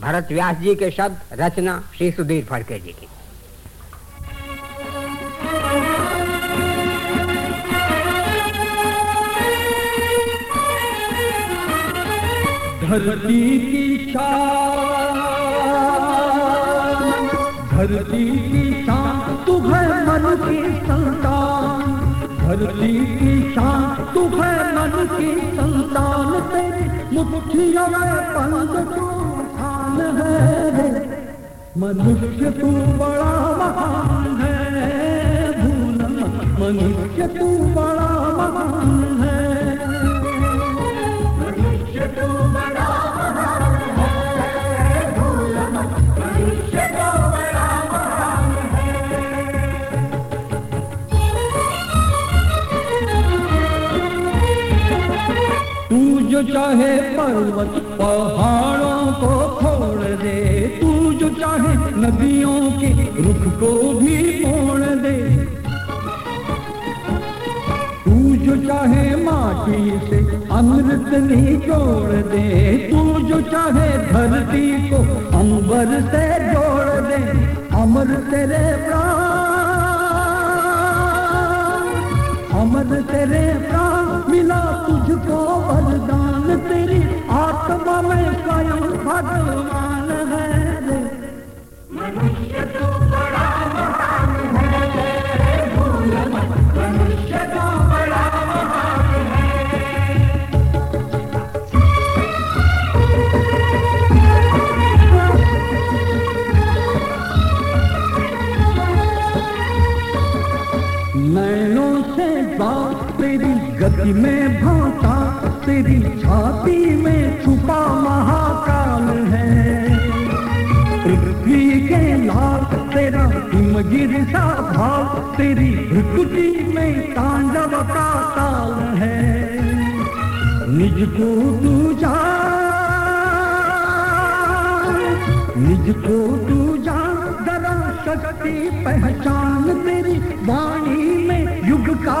भरत व्यास जी के शब्द रचना श्री सुधीर फड़के जी की। धरती की शान, धरती की शान तू है मन की संतान। धरती की शान तू है मन की संतान तेरी मुट्ठियों में पंख है मनुष्य तू बड़ा महान है भूल मनुष्य तू बड़ा महान तू जो चाहे पर्वत पहाड़ों को छोड़ दे, तू जो चाहे नदियों के रुख को भी मोड़ दे। तू जो चाहे माटी से अमृत निचोड़ दे, तू जो चाहे धरती को अंबर से जोड़ दे, अमर तेरे प्राण, अमर तेरे प्राण। गति में भाता, तेरी छाती में छुपा महाकाल है। पृथ्वी के लाल तेरा हिमगिर सा भाव, तेरी भृकुटी में तांडव का ताल है। निज को तू निज को तू जान जरा शक्ति पहचान तेरी वाणी में युग का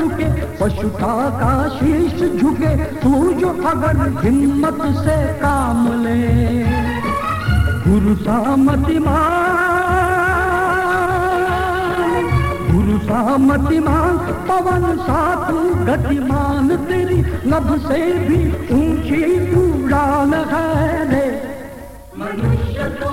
रुके पशुता का शीश झुके, तू जो अगर हिम्मत से काम ले। गुरु सामतिमान गुरु सामतिमान पवन सातु गतिमान, तेरी नभ से भी ऊँची उड़ान है रे। मनुष्य तो